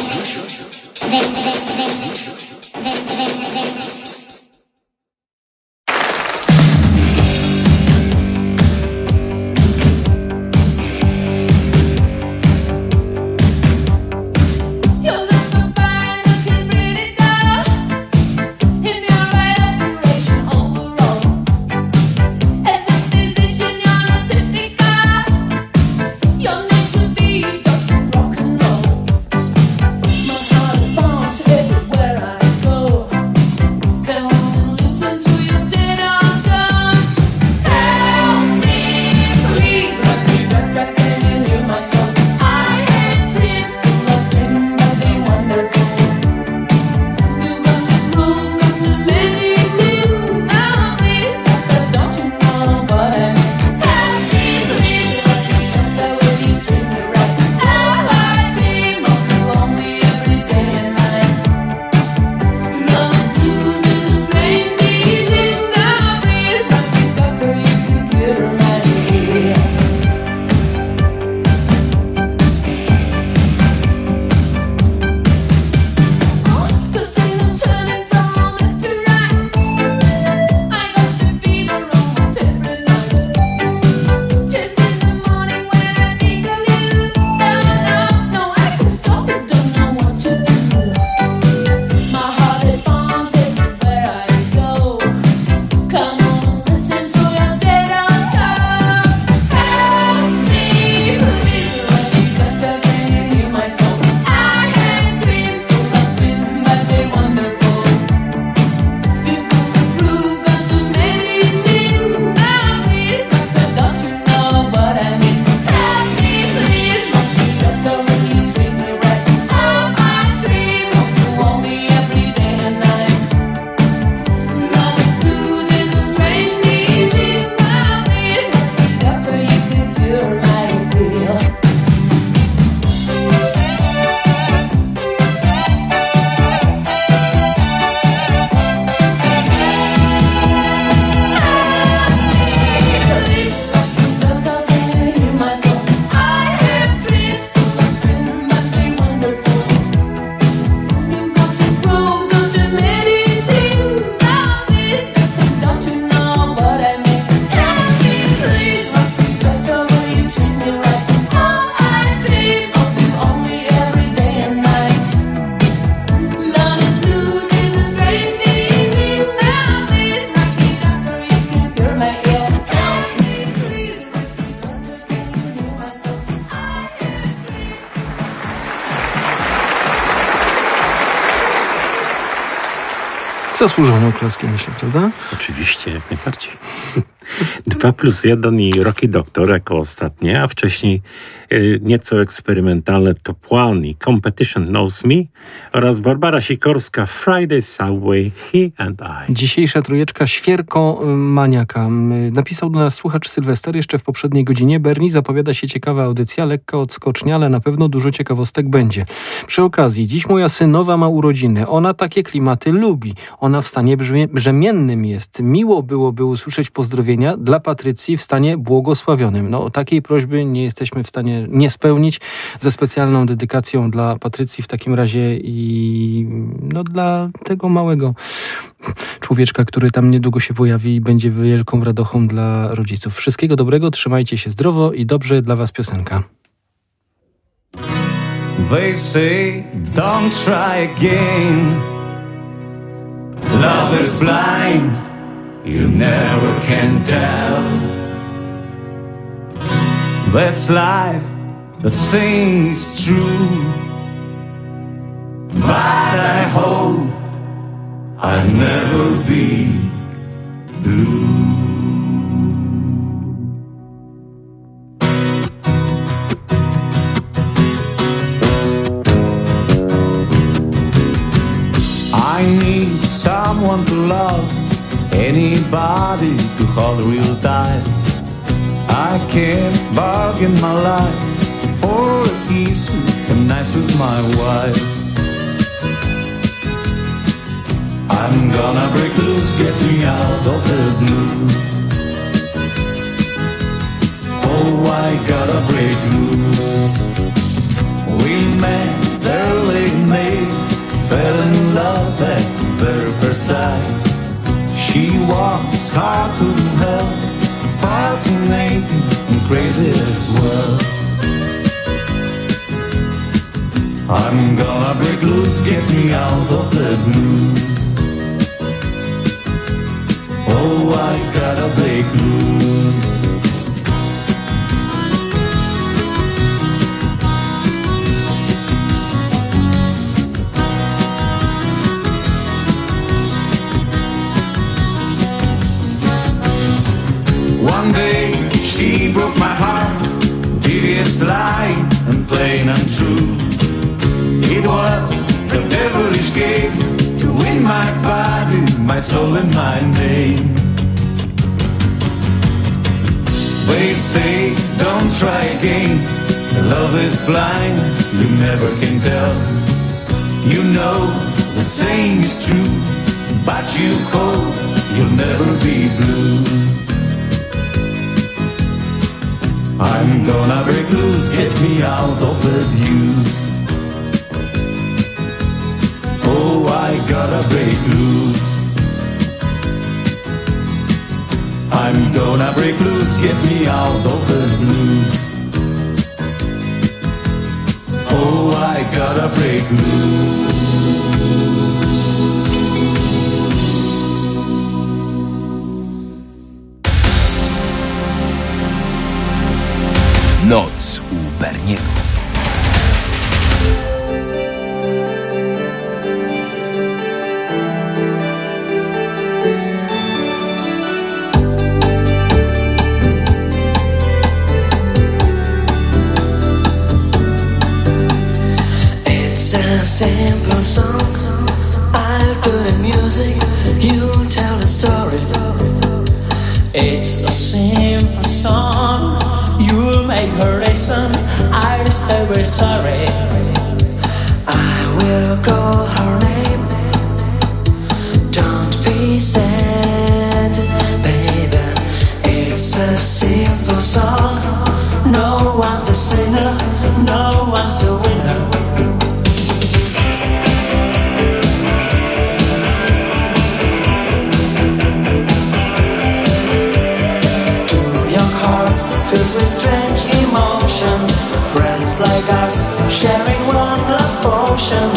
Thank you. Oklaski, myślę, prawda? Oczywiście, jak najbardziej. 2 plus 1 i Rocky Doctor jako ostatnie, a wcześniej y, nieco eksperymentalne Top One i Competition Knows Me oraz Barbara Sikorska Friday Subway He and I. Dzisiejsza trójeczka Świerko Maniaka. Napisał do nas słuchacz Sylwester jeszcze w poprzedniej godzinie. Berni zapowiada się ciekawa audycja, lekka odskocznia, ale na pewno dużo ciekawostek będzie. Przy okazji, dziś moja synowa ma urodziny. Ona takie klimaty lubi. Ona w stanie brzemiennym jest. Miło byłoby usłyszeć pozdrowienia dla Patrycji w stanie błogosławionym. No, takiej prośby nie jesteśmy w stanie nie spełnić ze specjalną dedykacją dla Patrycji w takim razie i no, dla tego małego człowieczka, który tam niedługo się pojawi i będzie wielką radochą dla rodziców. Wszystkiego dobrego, trzymajcie się zdrowo i dobrze dla Was piosenka. They say don't try again Love is blind you never can tell. That's life, the saying is true. But I hope I'll never be blue. real dive. I can't bargain my life for a decent some nights with my wife. I'm gonna break loose, get me out of the blues. Oh, I gotta break loose. We met early May, fell in love at the very first sight. She walks hard to world, fascinating and crazy as well. I'm gonna break loose, get me out of the blues. Oh, I gotta break loose. Plain and true. It was a devilish game to win my body, my soul and my name. They say don't try again, love is blind, you never can tell. You know the saying is true, but you hope you'll never be blue. I'm gonna break loose, get me out of the deuce. Oh, I gotta break loose. I'm gonna break loose, get me out of the blues. Oh, I gotta break loose. Noc u Berniego. Make. I'll say we're sorry. I will call her name. Don't be sad, baby. It's a simple song. Love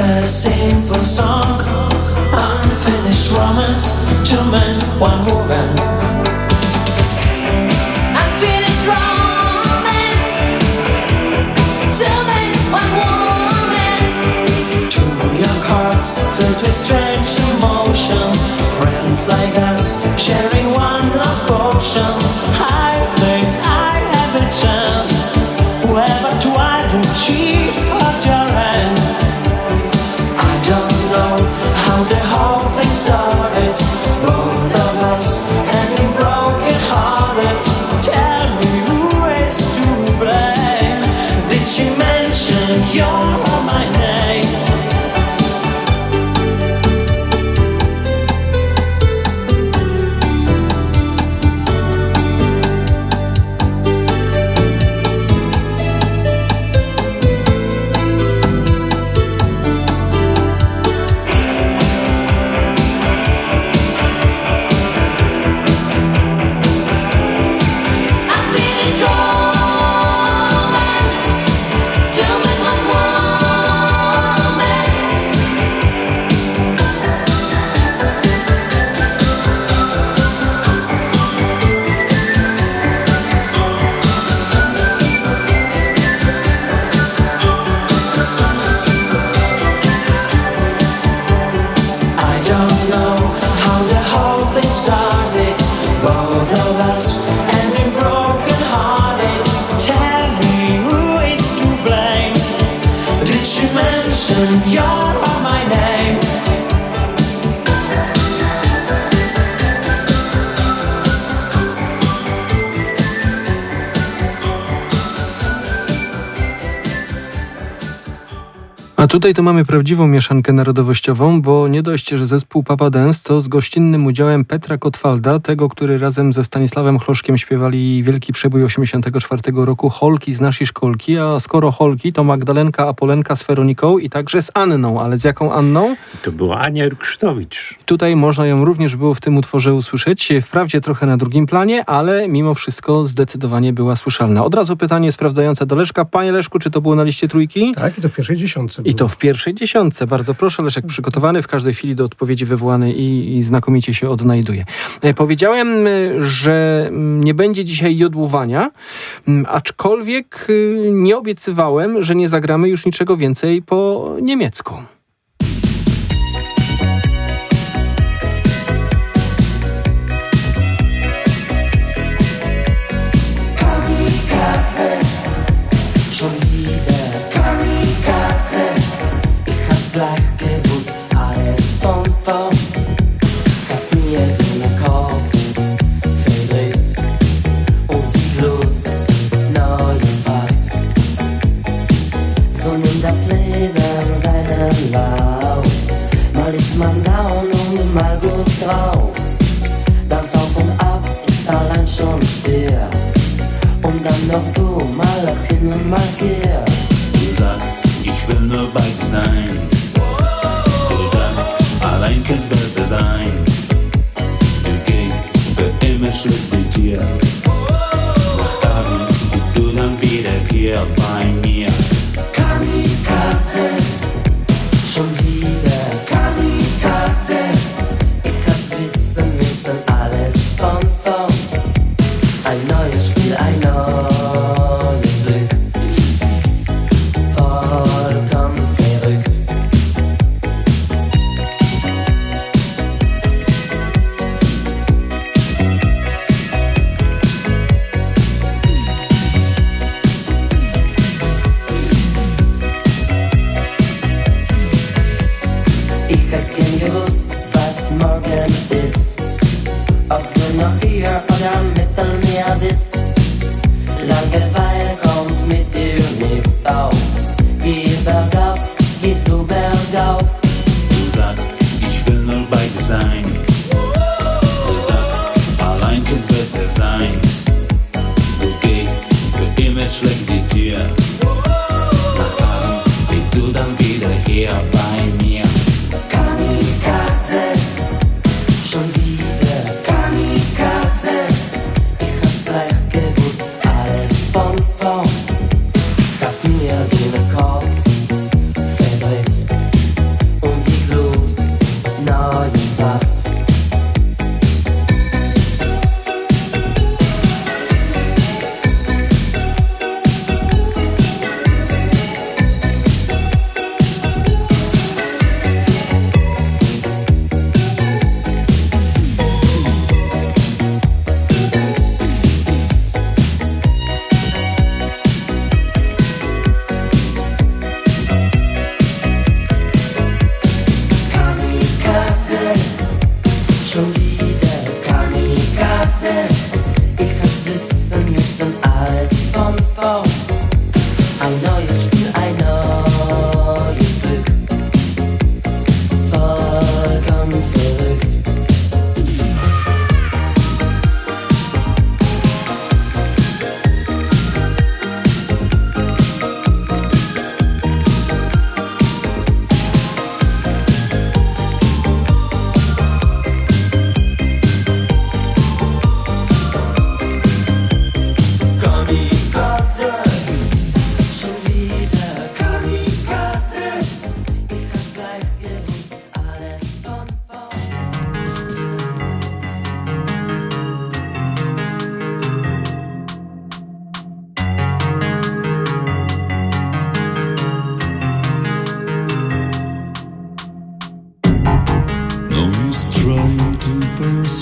a simple song. Unfinished romance, two men, one woman. Unfinished romance. Two men, one woman. Two young hearts filled with strange emotion. Friends like us sharing one love potion. I tutaj to mamy prawdziwą mieszankę narodowościową, bo nie dość, że zespół Papa Dance to z gościnnym udziałem Petra Kotwalda, tego, który razem ze Stanisławem Chloszkiem śpiewali wielki przebój 84 roku Holki z naszej szkolki, a skoro Holki to Magdalenka Apolenka z Weroniką i także z Anną, ale z jaką Anną? To była Ania Ruksztowicz. Tutaj można ją również było w tym utworze usłyszeć, wprawdzie trochę na drugim planie, ale mimo wszystko zdecydowanie była słyszalna. Od razu pytanie sprawdzające do Leszka. Panie Leszku, czy to było na liście trójki? Tak, i to w pierwszej dziesiątce. I to w pierwszej dziesiątce. Bardzo proszę, Leszek przygotowany w każdej chwili do odpowiedzi wywołany i, i znakomicie się odnajduje. E, powiedziałem, e, że mm, nie będzie dzisiaj jodłowania, mm, aczkolwiek e, nie obiecywałem, że nie zagramy już niczego więcej po niemiecku. ob du mal nach hinten, mal hier. Du sagst, ich will nur bei dir sein. Du sagst, allein kann's besser sein. Du gehst für immer Schritt mit dir.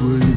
No sense.